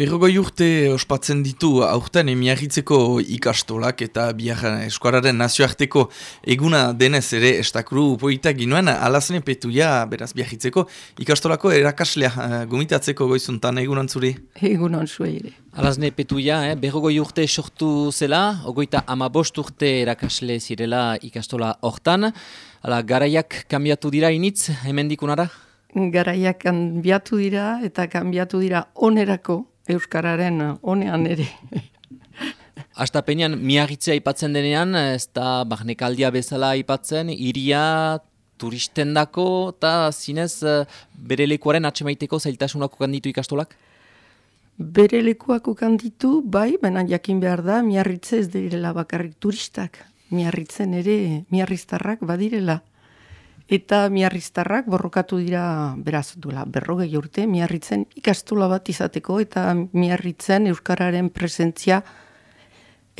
Berrogoi urte ospatzen ditu aurten emiagitzeko ikastolak eta biar eskuararen nazioarteko eguna denez ere estakuru poitak ginoen alazne petuia beraz biagitzeko ikastolako erakaslea uh, gomitatzeko goizuntan egunan zuri? Egunan zuri ere. Alazne petuia, eh? berrogoi urte sortu zela, ogoita ama bost urte erakasle zirela ikastola hortan. Hala, garaiak kambiatu dira initz, hemen dikunara? Garaiak kanbiatu dira eta kanbiatu dira onerako Euskararen honean ere. Astapenean, miagitzea aipatzen denean, ez da bagnekaldia bezala aipatzen, iria turisten dako, eta zinez bere lekuaren atxemaiteko zailtasunako kanditu ikastolak? Bere lekuako kanditu, bai, baina jakin behar da, miarritze ez direla bakarrik turistak. Miarritzen ere, miarriztarrak badirela. Eta miarriztarrak borrokatu dira, beraz, duela, berrogei urte, miarritzen ikastola bat izateko, eta miarritzen Euskararen presentzia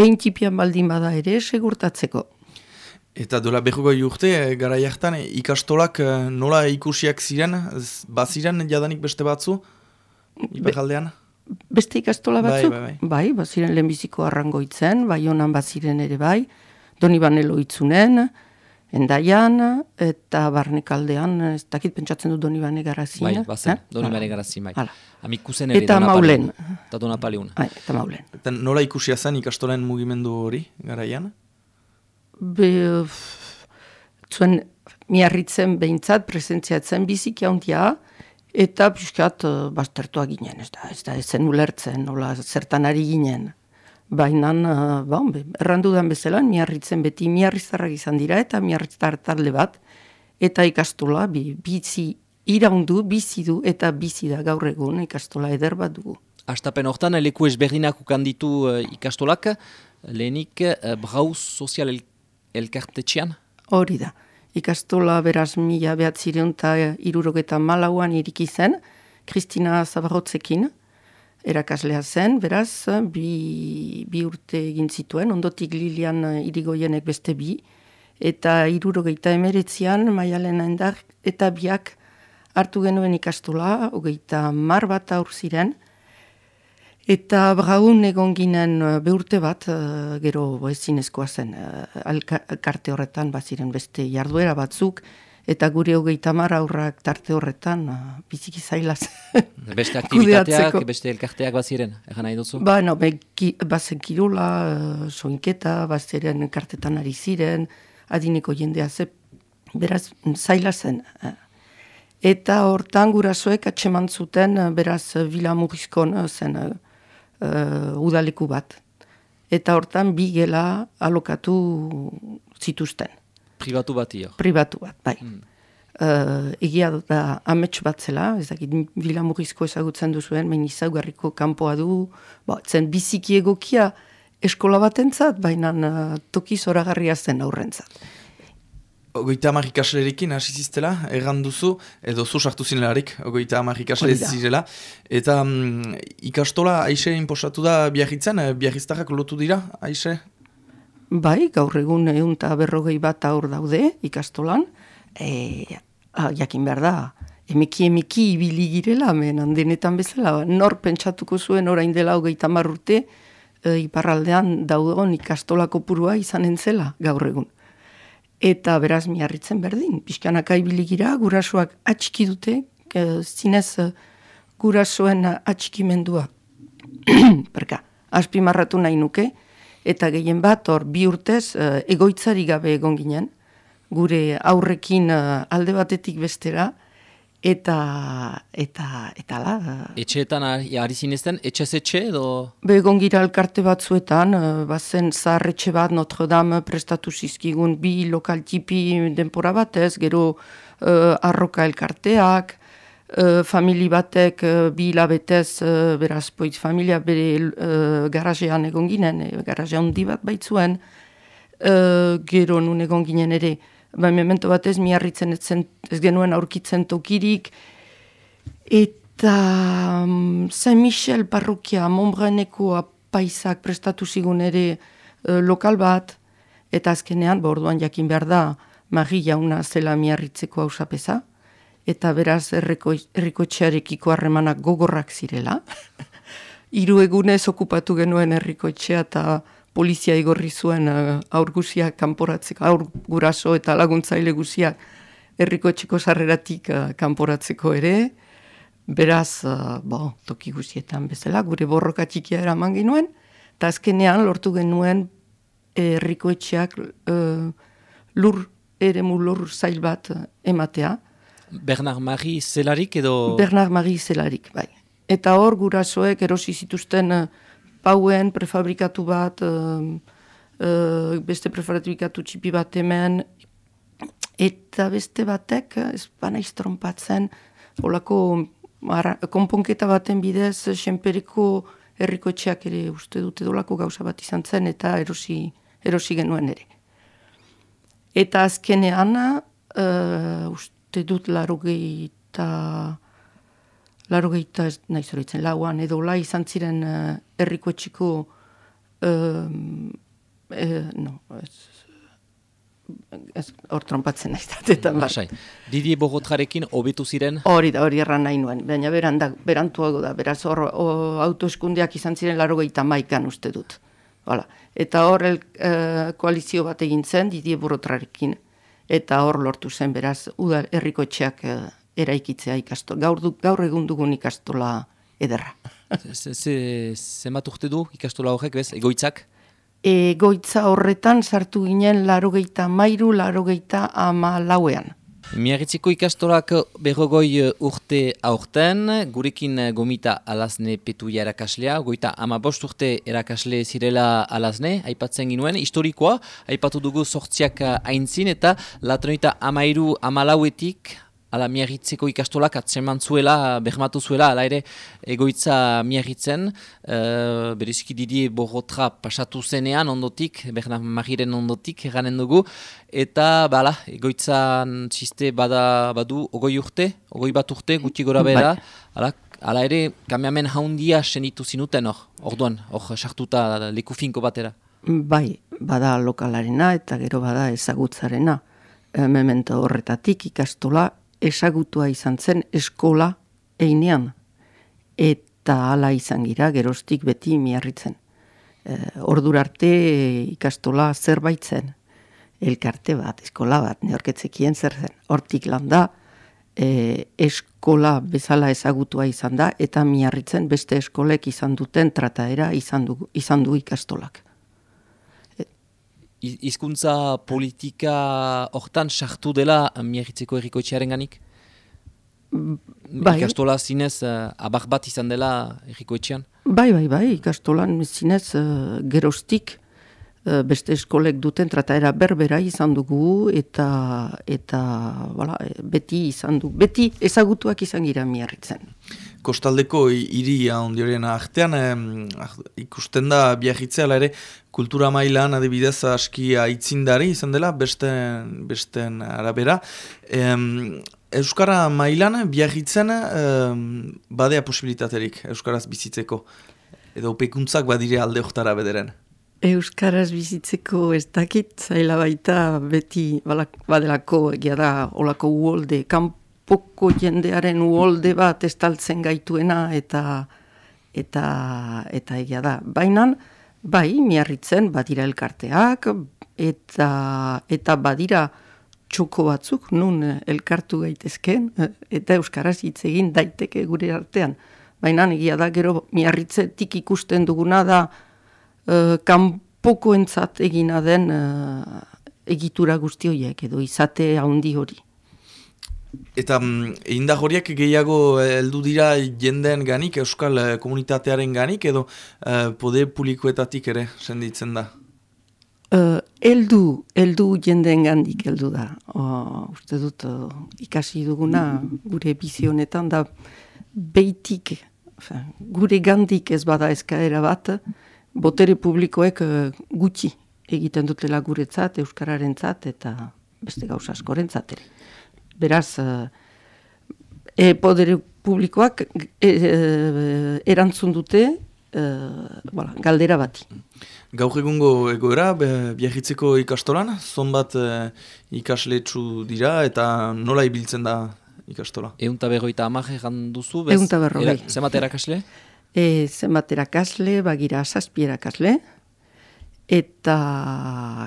eintipian baldin bada ere segurtatzeko. Eta dola berrogei urte, eh, gara jartan, ikastolak eh, nola ikusiak ziren, baziren jadanik beste batzu, ipagaldean? beste ikastola bai, batzu? Bai, bai, bai. baziren lehenbiziko arrangoitzen, bai honan baziren ere bai, doni banelo itzunen, endaian, eta barnekaldean, ez dakit pentsatzen du doni bane garazin. Bai, bazen, eh? doni bane garazin, bai. Amikusen ere eta maulen. Eta dona paliun. Bai, eta maulen. Eta nola ikusia zen ikastolen mugimendu hori, garaian? Be, zuen miarritzen behintzat, presentziatzen bizik jauntia, eta piskat uh, baztertua ginen, ez da, ez da, ezen ulertzen, nola zertan ari ginen. Baina, uh, ba, errandu den bezala, miarritzen beti miarriztarrak izan dira, eta miarriztar talde bat, eta ikastola, bi, bizi iraundu, bizi du, eta bizi da gaur egun ikastola eder bat dugu. Astapen hortan, leku ezberdinak ukanditu uh, ikastolak, lehenik uh, brauz sozial el elkartetxean? Hori da. Ikastola beraz mila behatzireun eta irurogeta malauan iriki zen, Kristina Zabarrotzekin, erakaslea zen, beraz, bi, bi urte egin zituen, ondotik Lilian irigoienek beste bi, eta irurogeita emeretzian, maialen endar, eta biak hartu genuen ikastola, hogeita mar bat aur ziren, Eta braun egon ginen beurte bat, gero ezin zen, karte horretan baziren beste jarduera batzuk, eta gure hogeita mara aurrak tarte horretan uh, biziki zailaz. Beste aktivitateak, beste elkarteak baziren, egan nahi duzu? Ba, no, be, ki, bazen kirula, uh, soinketa, baziren kartetan ari ziren, adineko jendea ze, beraz, zaila zen. Uh. Eta hortan gurasoek atseman zuten, uh, beraz, Vila Murrizkon zen uh, udaleku bat. Eta hortan bi gela alokatu zituzten. Pribatu bat iyo. Pribatu bat, bai. Hmm. Uh, egia da amets bat zela, ezakit bila murrizko ezagutzen duzuen, main izagarriko kanpoa du, ba, zen biziki egokia eskola batentzat, baina uh, toki zoragarria zen aurrentzat. Ogoita hamar ikaslerekin hasi ziztela, erran duzu, edo zu sartu zinelarik, ogoita hamar ikasle zizela. Eta um, ikastola aixe inposatu da biarritzen, eh, biarriztarrak lotu dira, aixe? Bai, gaur egun egun eta berrogei bat aur daude ikastolan, e, a, jakin behar da, emeki emeki ibili girela, menan denetan bezala, nor pentsatuko zuen orain dela hogeita marrute, e, iparraldean daudon ikastolako purua izan entzela gaur egun. Eta beraz miarritzen berdin, pixkanaka ibili gira, gurasoak atxiki dute, e, zinez e, gurasoen atxikimendua, perka, aspimarratu nahi nuke, eta gehien bat hor bi urtez uh, egoitzari gabe egon ginen, gure aurrekin uh, alde batetik bestera, eta eta eta la. Uh, Etxeetan ari zinezten, etxez etxe edo? Be egon gira alkarte batzuetan, bazen zaharretxe bat Notre Dame prestatu zizkigun bi lokal tipi denpora batez, gero uh, arroka elkarteak, uh, famili batek bi hilabetez, uh, familia bere garajean egon ginen, e, garaje bat baitzuen, uh, gero nun egon ginen ere, ba, memento batez miarritzen etzen, ez genuen aurkitzen tokirik, eta um, Saint Michel parrokia Montbreneko apaisak prestatu zigun ere lokal bat, eta azkenean, borduan jakin behar da, Mari jauna zela miarritzeko hausapesa, eta beraz erriko, erriko harremanak gogorrak zirela. hiru egunez okupatu genuen herriko etxea eta polizia igorri zuen uh, aur guziak kanporatzeko, aur guraso eta laguntzaile guziak herriko etxeko sarreratik uh, kanporatzeko ere, beraz, uh, bo, toki guzietan bezala, gure borroka txikia eraman genuen, eta azkenean lortu genuen herriko etxeak uh, lur, ere lur zail bat ematea. Bernard Marie zelarik edo... Bernard Marie zelarik, bai. Eta hor gurasoek erosi zituzten uh, pauen prefabrikatu bat, uh, beste prefabrikatu txipi bat hemen, eta beste batek, ez bana iztrompatzen, olako konponketa baten bidez, senperiko herriko etxeak ere uste dute dolako gauza bat izan zen, eta erosi, erosi genuen ere. Eta azkenean, uh, uste dut laro gehieta, laro gehieta ez nahi zoritzen, lauan edo la izan ziren uh, erriko etxiko, uh, no, ez, ez hor trompatzen nahi zatetan. Basai, Didi Bogotjarekin hobetu ziren? Hori da, hori erran nahi nuen, baina beranda, berantuago da, beraz hor autoeskundeak izan ziren laro maikan uste dut. Hala. Eta hor el, uh, koalizio bat egin zen, Didi Bogotjarekin, eta hor lortu zen, beraz, uda erriko etxeak eraikitzea ikastola. Gaur, du, gaur egun dugun ikastola ederra. Zenbat urte du ikastola horrek, bez, egoitzak? Egoitza horretan sartu ginen larogeita mairu, larogeita ama lauean. Miarritziko ikastolak berrogoi urte aurten, gurekin gomita alazne petuia erakaslea, goita ama bost urte erakasle zirela alazne, aipatzen ginuen, historikoa, aipatu dugu sortziak aintzin, eta latronita amairu amalauetik, ala miagitzeko ikastolak atzeman zuela, behmatu zuela, ala ere egoitza miagitzen, uh, bereziki didi borrotra pasatu zenean ondotik, behna magiren ondotik eganen dugu, eta bala, egoitzan txiste bada badu ogoi urte, ogoi bat urte, gutxi gora bera, bai. ala, ere kamiamen haundia senitu zinuten hor, orduan, hor sartuta leku finko batera. Bai, bada lokalarena eta gero bada ezagutzarena. Memento horretatik ikastola esagutua izan zen eskola einean. Eta hala izan gira, gerostik beti miarritzen. E, arte ikastola zerbait zen. Elkarte bat, eskola bat, neorketzekien zer zen. Hortik landa, e, eskola bezala ezagutua izan da, eta miarritzen beste eskolek izan duten trataera izan du, izan du ikastolak hizkuntza politika hortan sartu dela miagitzeko errikoetxearen ganik? Bai. Ikastola zinez uh, abar bat izan dela errikoetxean? Bai, bai, bai, ikastolan zinez uh, gerostik uh, beste eskolek duten trataera berbera izan dugu eta eta wala, beti izan du, beti ezagutuak izan gira miarritzen kostaldeko iria ondioren artean ah, ikusten da biagitzea ere kultura mailan adibidez aski aitzindari izan dela beste besten arabera. Euskara mailan biagitzen badea posibilitaterik Euskaraz bizitzeko? Edo pekuntzak badire alde oktara bederen? Euskaraz bizitzeko ez dakit zaila baita beti badelako egia da olako uolde kamp poko jendearen uolde bat estaltzen gaituena eta eta eta egia da. Baina bai miarritzen badira elkarteak eta eta badira txoko batzuk nun elkartu gaitezken eta euskaraz hitz egin daiteke gure artean. Baina egia da gero miarritzetik ikusten duguna da uh, kanpokoentzat egina den uh, egitura guzti horiek edo izate handi hori. Eta mm, inda horiek gehiago eh, heldu dira jendeen ganik, euskal eh, komunitatearen ganik, edo uh, pode publikoetatik ere senditzen da? Uh, eldu, eldu jendeen gandik heldu da. uste dut, ikasi duguna gure bizionetan da beitik, gure gandik ez bada eskaera bat, botere publikoek uh, gutxi egiten dutela guretzat, euskararentzat eta beste gauza askorentzat ere beraz, e, podere publikoak e, e, erantzun dute e, voilà, galdera bati. Gaur egungo egoera, biagitzeko ikastolan, zonbat e, ikasletsu dira eta nola ibiltzen da ikastola? Eunta berroita amak egan duzu? Eunta berroi. Zemat erakasle? E, zenbat erakasle, bagira zazpi erakasle, eta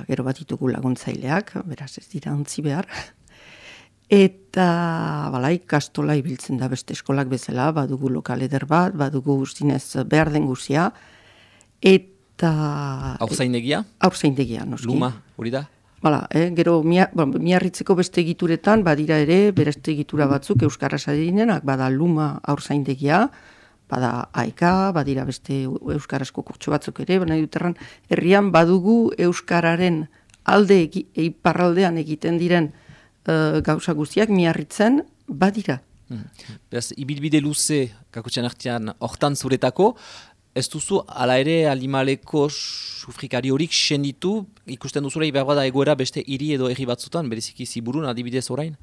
gero bat ditugu laguntzaileak, beraz ez dira ontzi behar. Eta bala, ikastola ibiltzen da beste eskolak bezala, badugu lokal eder bat, badugu zinez behar den guzia, eta... Aurzaindegia? Aurzaindegia, noski. Luma, hori da? Bala, eh, gero miarritzeko beste egituretan, badira ere, bereste egitura batzuk Euskaraz adinenak, bada Luma aurzaindegia, bada aika, badira beste euskarazko kurtso batzuk ere, baina duterran, herrian badugu euskararen alde eiparraldean egiten diren uh, gauza guztiak miarritzen badira. Hmm. Beraz, ibilbide luze, kakotxean artean, hortan zuretako, ez duzu, ala ere, alimaleko sufrikari horik senditu, ikusten duzura, behar bada egoera beste hiri edo erri batzutan, bereziki ziburun, adibidez orain?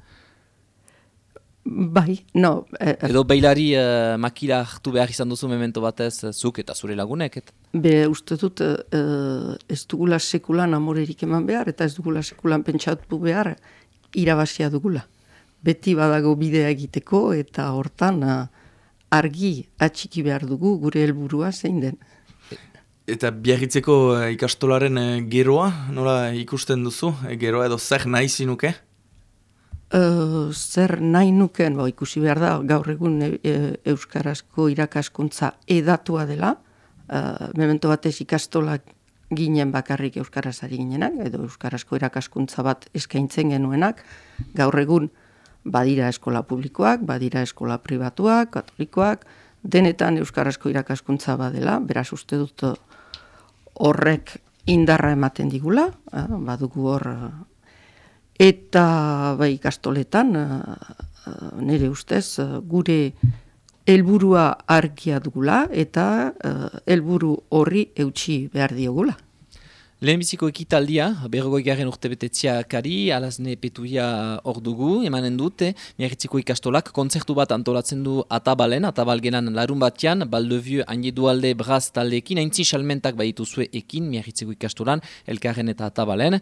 Bai, no. Eh, eh, Edo bailari uh, makila hartu behar izan duzu memento batez, zuk eta zure lagunek? Et? Be, uste dut, uh, ez dugula sekulan amorerik eman behar, eta ez dugula sekulan pentsatu behar, irabasia dugula. Beti badago bidea egiteko, eta hortan argi atxiki behar dugu gure helburua zein den. Eta biarritzeko ikastolaren geroa, nola ikusten duzu? geroa edo zer nahi zinuke? Uh, zer nahi nuken, bo, ikusi behar da, gaur egun e, e, Euskarazko irakaskuntza edatua dela, uh, memento batez ikastolak ginen bakarrik Euskarazari ginenak, edo Euskarazko irakaskuntza bat eskaintzen genuenak, gaur egun badira eskola publikoak, badira eskola pribatuak, katolikoak, denetan Euskarazko irakaskuntza badela, beraz uste dut horrek indarra ematen digula, badugu hor Eta bai ikastoletan, uh, nire ustez, gure helburua argia dugula eta helburu horri eutxi behar diogula. Lehenbiziko ekitaldia, berrogoi garen urte betetzia kari, alazne petuia hor dugu, emanen dute, miarritziko ikastolak, kontzertu bat antolatzen du atabalen, atabalgenan larun batian, baldevieu dualde braz taldeekin, haintzi salmentak baditu zue ekin, miarritziko ikastolan, elkarren eta atabalen,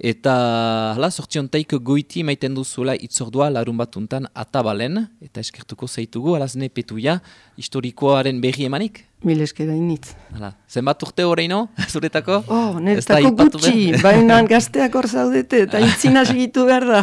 eta hala, sortzion taik goiti maiten duzuela itzordua larun batuntan atabalen, eta eskertuko zaitugu, alazne petuia, historikoaren berri emanik? Mil eskera initz. Hala, zenbat urte horreino, zuretako? Oh, niretako gutxi, baina gazteak hor zaudete, eta itzina segitu behar da.